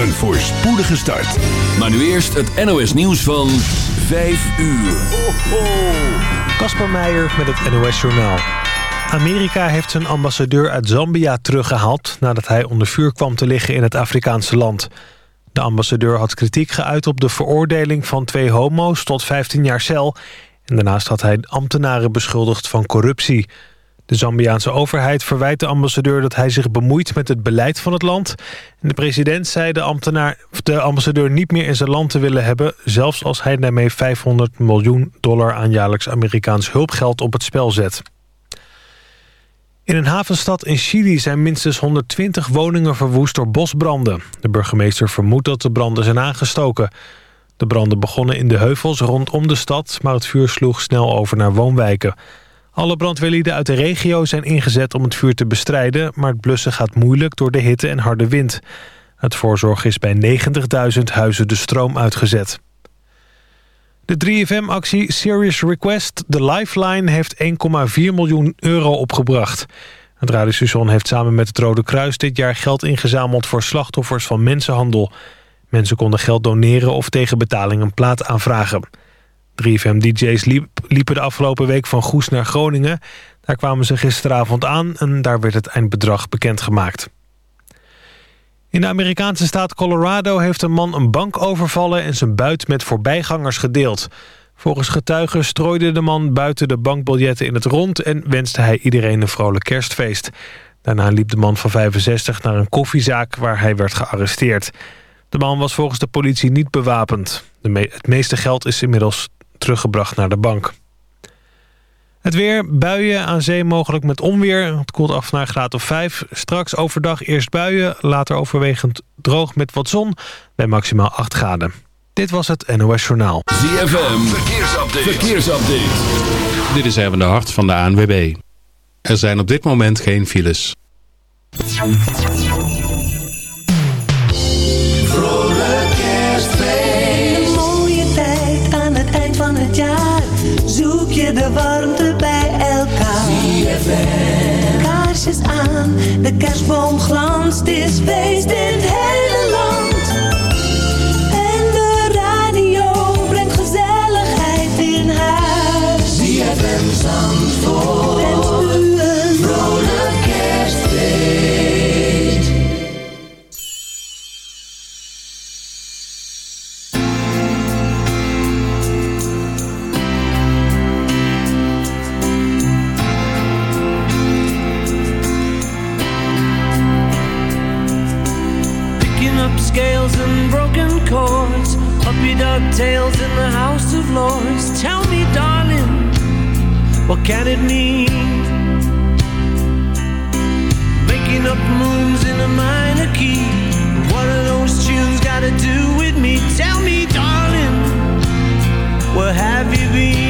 Een voorspoedige start. Maar nu eerst het NOS nieuws van 5 uur. Kasper Meijer met het NOS Journaal. Amerika heeft zijn ambassadeur uit Zambia teruggehaald... nadat hij onder vuur kwam te liggen in het Afrikaanse land. De ambassadeur had kritiek geuit op de veroordeling van twee homo's... tot 15 jaar cel. En daarnaast had hij ambtenaren beschuldigd van corruptie... De Zambiaanse overheid verwijt de ambassadeur dat hij zich bemoeit met het beleid van het land. De president zei de, ambtenaar, de ambassadeur niet meer in zijn land te willen hebben... zelfs als hij daarmee 500 miljoen dollar aan jaarlijks Amerikaans hulpgeld op het spel zet. In een havenstad in Chili zijn minstens 120 woningen verwoest door bosbranden. De burgemeester vermoedt dat de branden zijn aangestoken. De branden begonnen in de heuvels rondom de stad... maar het vuur sloeg snel over naar woonwijken... Alle brandweerlieden uit de regio zijn ingezet om het vuur te bestrijden... maar het blussen gaat moeilijk door de hitte en harde wind. Het voorzorg is bij 90.000 huizen de stroom uitgezet. De 3FM-actie Serious Request, de Lifeline, heeft 1,4 miljoen euro opgebracht. Het radiostation heeft samen met het Rode Kruis dit jaar geld ingezameld... voor slachtoffers van mensenhandel. Mensen konden geld doneren of tegen betaling een plaat aanvragen. 3FM-dj's liepen de afgelopen week van Goes naar Groningen. Daar kwamen ze gisteravond aan en daar werd het eindbedrag bekendgemaakt. In de Amerikaanse staat Colorado heeft een man een bank overvallen... en zijn buit met voorbijgangers gedeeld. Volgens getuigen strooide de man buiten de bankbiljetten in het rond... en wenste hij iedereen een vrolijk kerstfeest. Daarna liep de man van 65 naar een koffiezaak waar hij werd gearresteerd. De man was volgens de politie niet bewapend. Het meeste geld is inmiddels teruggebracht naar de bank. Het weer, buien aan zee mogelijk met onweer. Het koelt af naar graad of 5. Straks overdag eerst buien, later overwegend droog met wat zon... bij maximaal 8 graden. Dit was het NOS Journaal. ZFM, verkeersupdate. verkeersupdate. Dit is even de hart van de ANWB. Er zijn op dit moment geen files. De kerstboom glanst, is feest in dog in the House of Lords. Tell me, darling, what can it mean? Making up moons in a minor key. What are those tunes got to do with me? Tell me, darling, where have you been?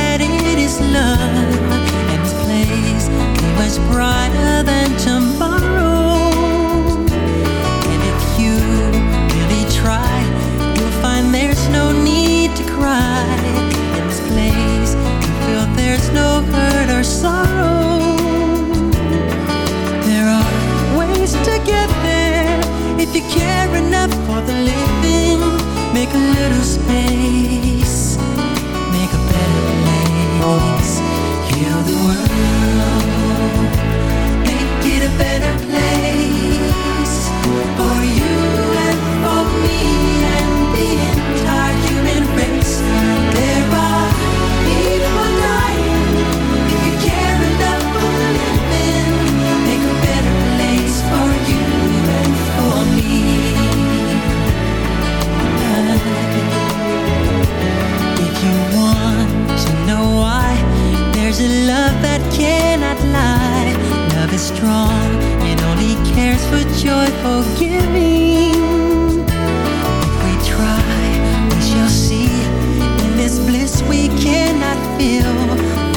Make a little space, for joyful giving. If we try, we shall see. In this bliss we cannot feel.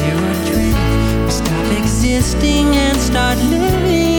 There are dreams we stop existing and start living.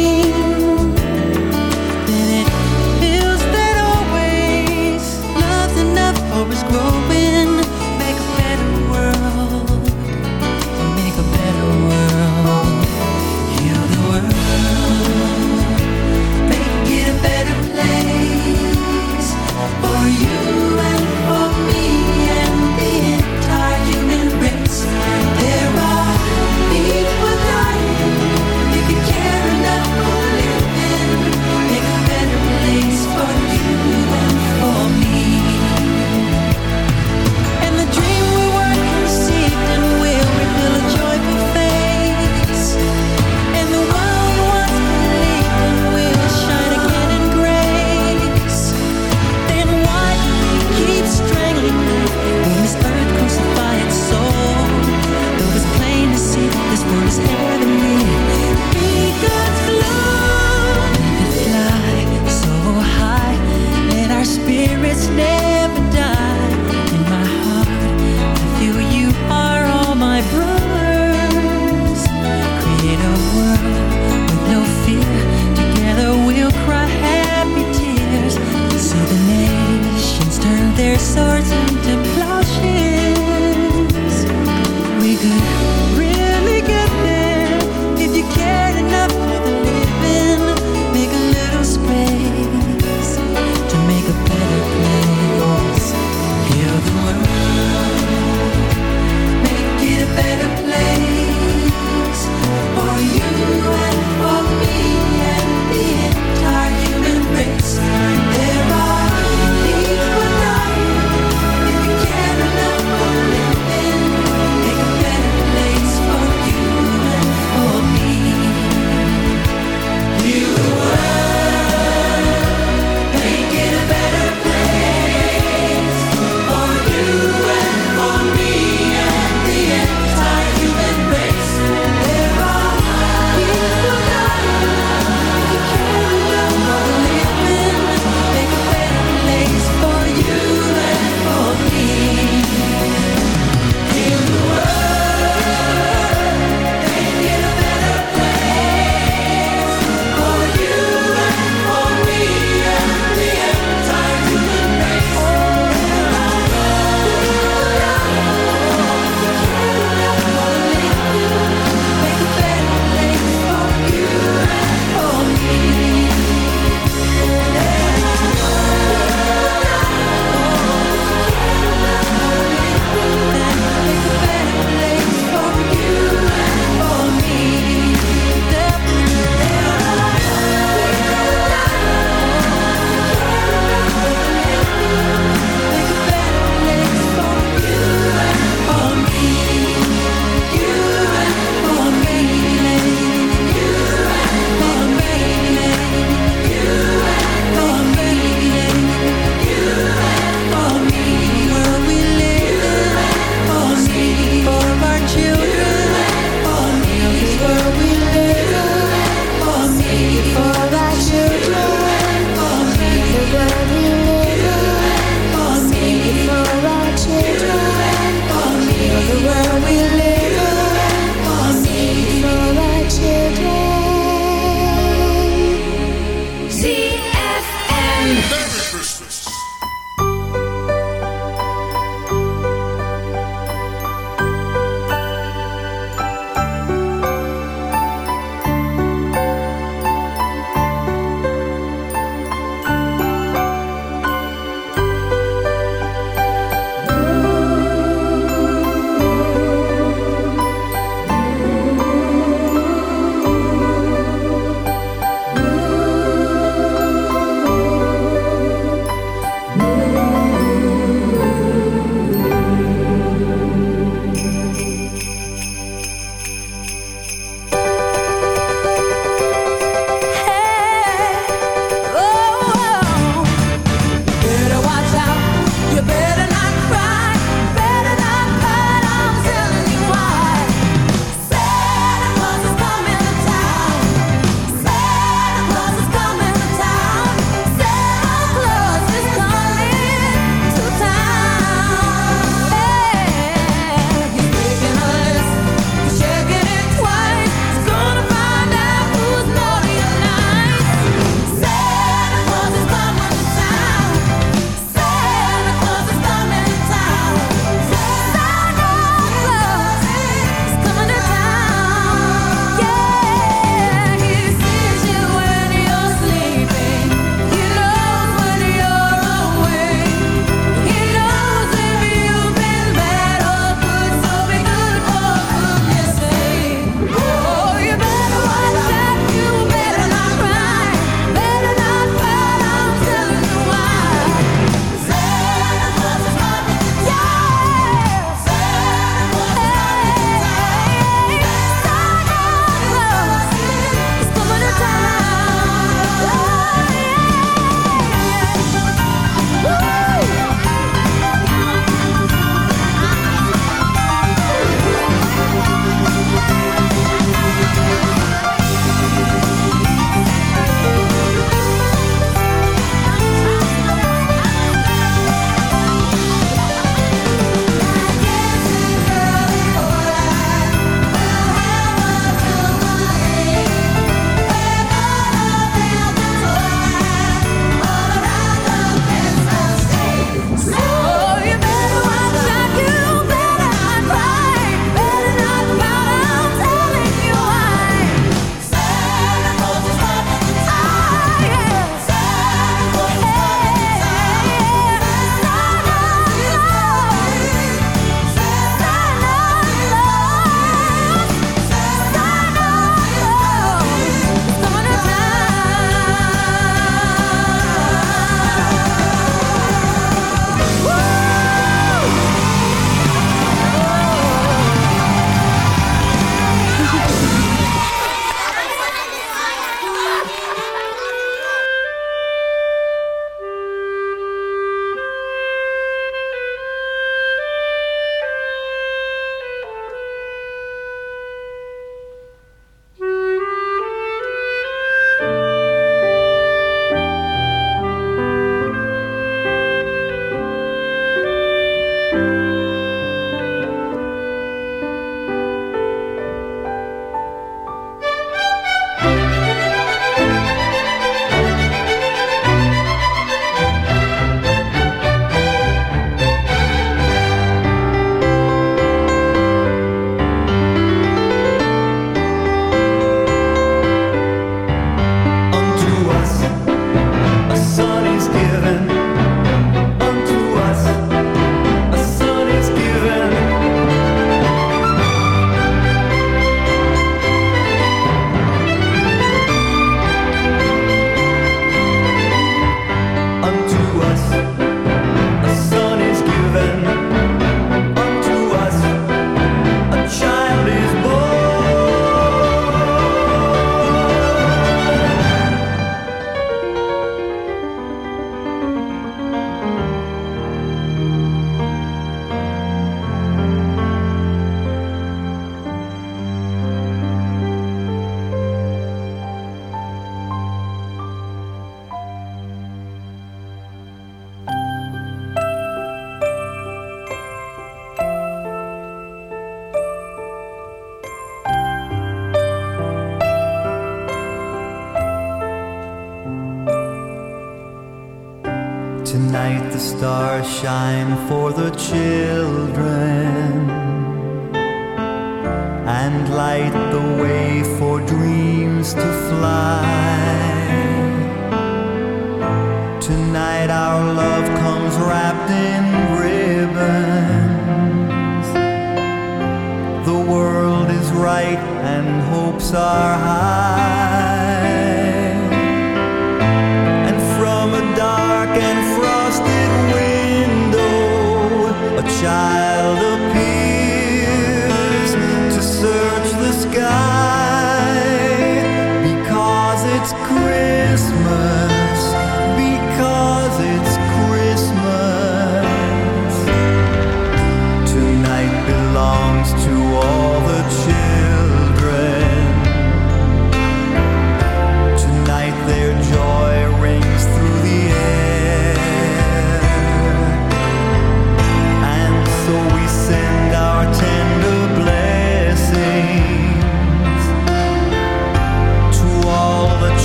Christmas.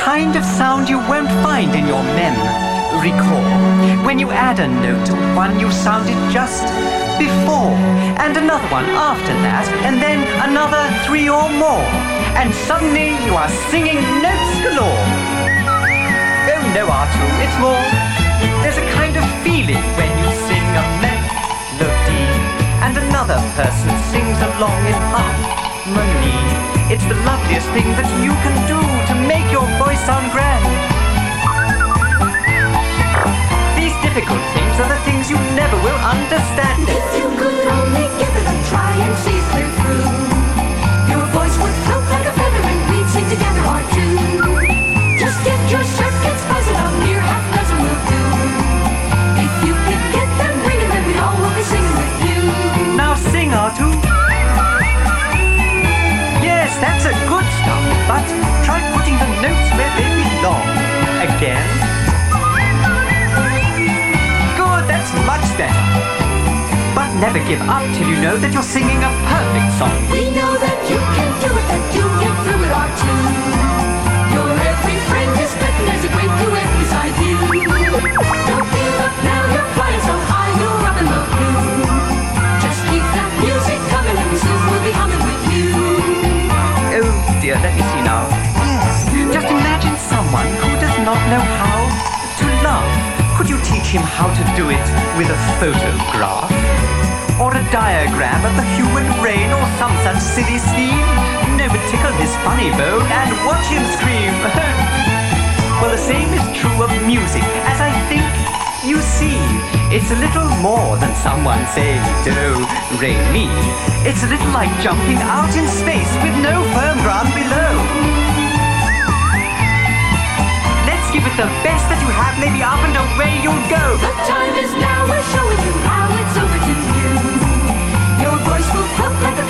kind of sound you won't find in your mem. Recall, when you add a note to one you sounded just before, and another one after that, and then another three or more, and suddenly you are singing notes galore. Oh no, Artoo, it's more. There's a kind of feeling when you sing a melody, and another person sings along in harmony harmony. It's the loveliest thing that you can do to make your voice sound grand. These difficult things are the things you never will understand. but try putting the notes where they belong. Again. Good, that's much better. But never give up till you know that you're singing a perfect song. We know that you can do it, that you get through it our too. Your every friend is better, there's a great duet beside you. Don't give up now, you're flying so high, you're up in the blue. Dear, let me see now. Yes, just imagine someone who does not know how to laugh. Could you teach him how to do it with a photograph? Or a diagram of the human brain or some such silly scheme? No, but tickle his funny bone and watch him scream. well, the same is true of music, as I think you see. It's a little more than someone saying do, re, mi. It's a little like jumping out in space with no firm ground below. Let's give it the best that you have, maybe up and away you'll go. The time is now, we're showing you how it's over to you. Your voice will float like a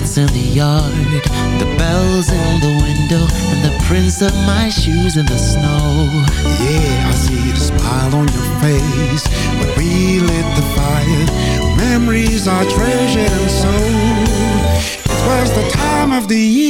Lights in the yard, the bells in the window, and the prints of my shoes in the snow. Yeah, I see the smile on your face when we lit the fire. Memories are treasured and so. It was the time of the year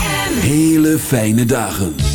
Hele fijne dagen.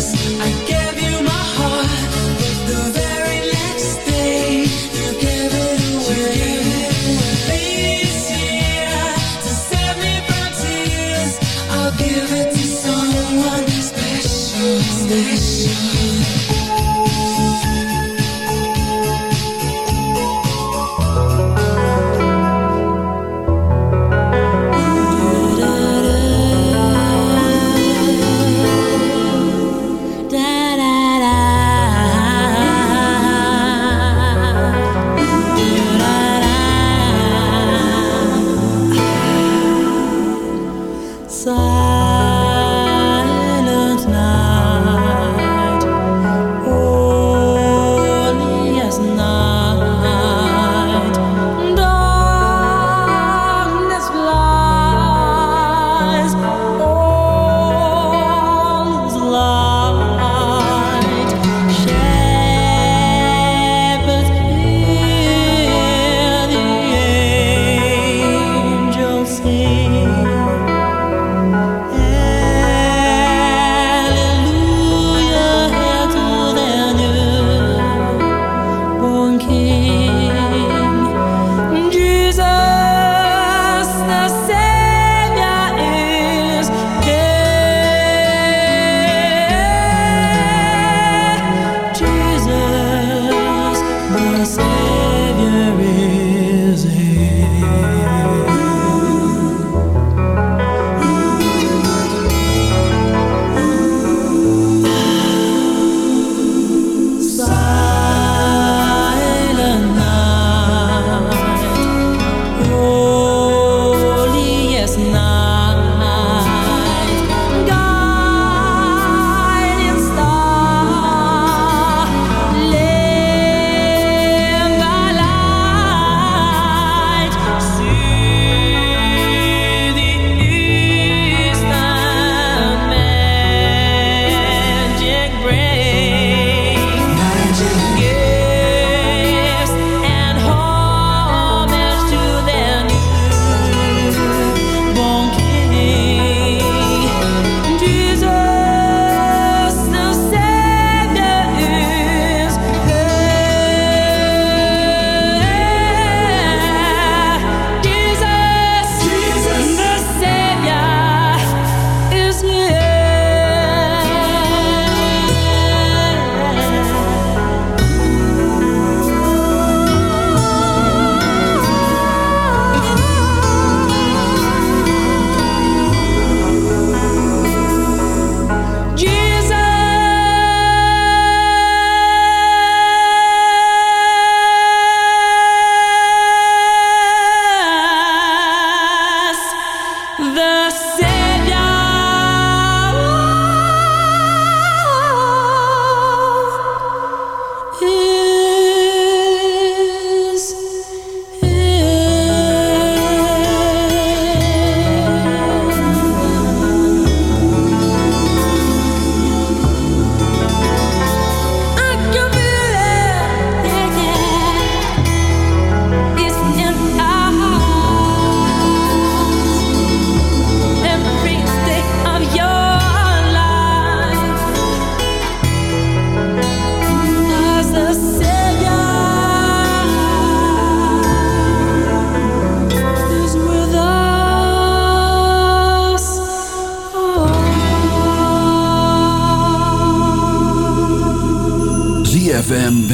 Silent night,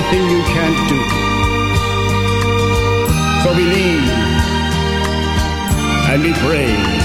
nothing you can't do. So believe and be brave.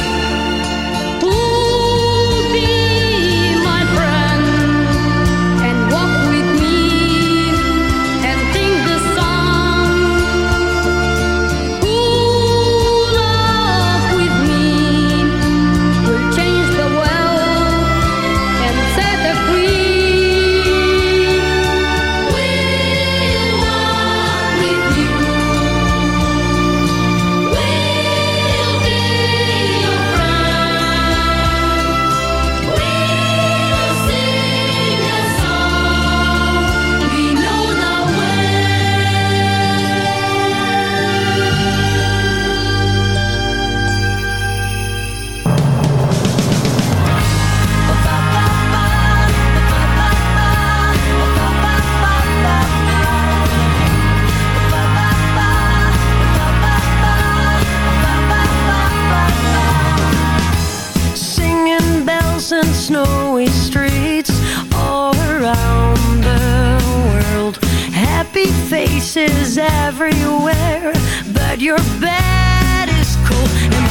hills and snowy streets all around the world. Happy faces everywhere, but your bed is cold.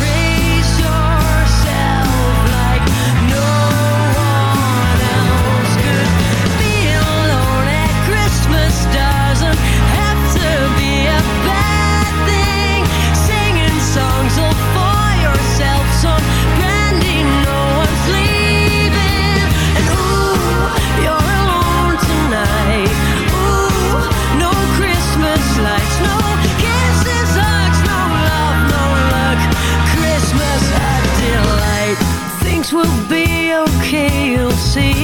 will be okay, you'll see.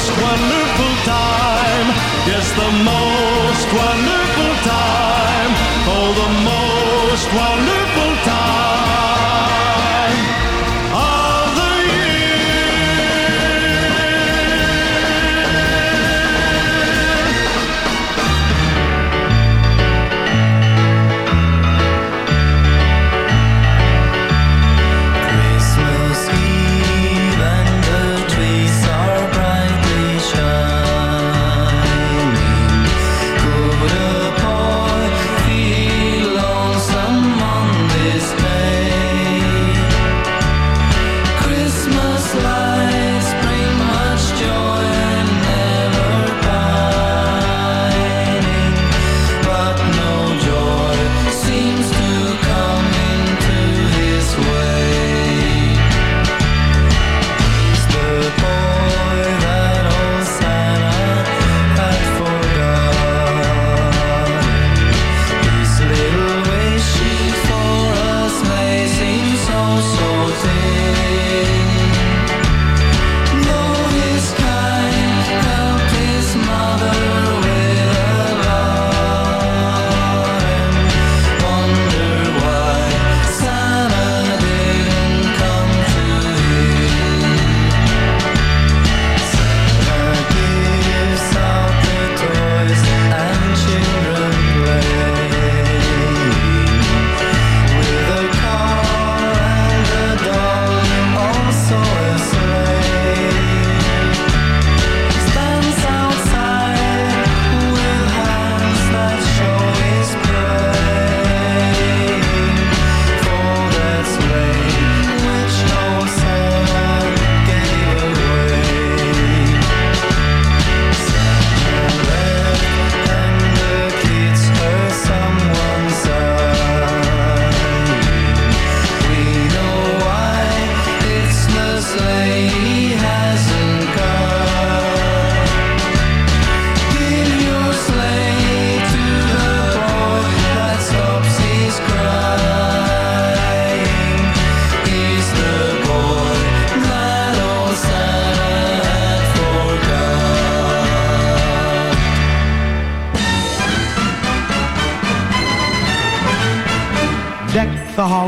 most wonderful time. Yes, the most wonderful time. Oh, the most wonderful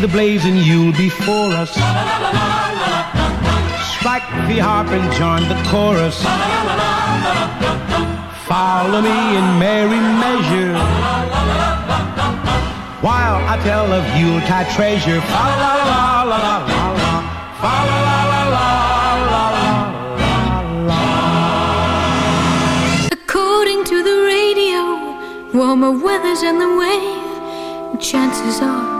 the blazing Yule before us. Strike the harp and join the chorus. Follow me in merry measure. While I tell of Yuletide treasure. According to the radio, warmer weather's in the way. Chances are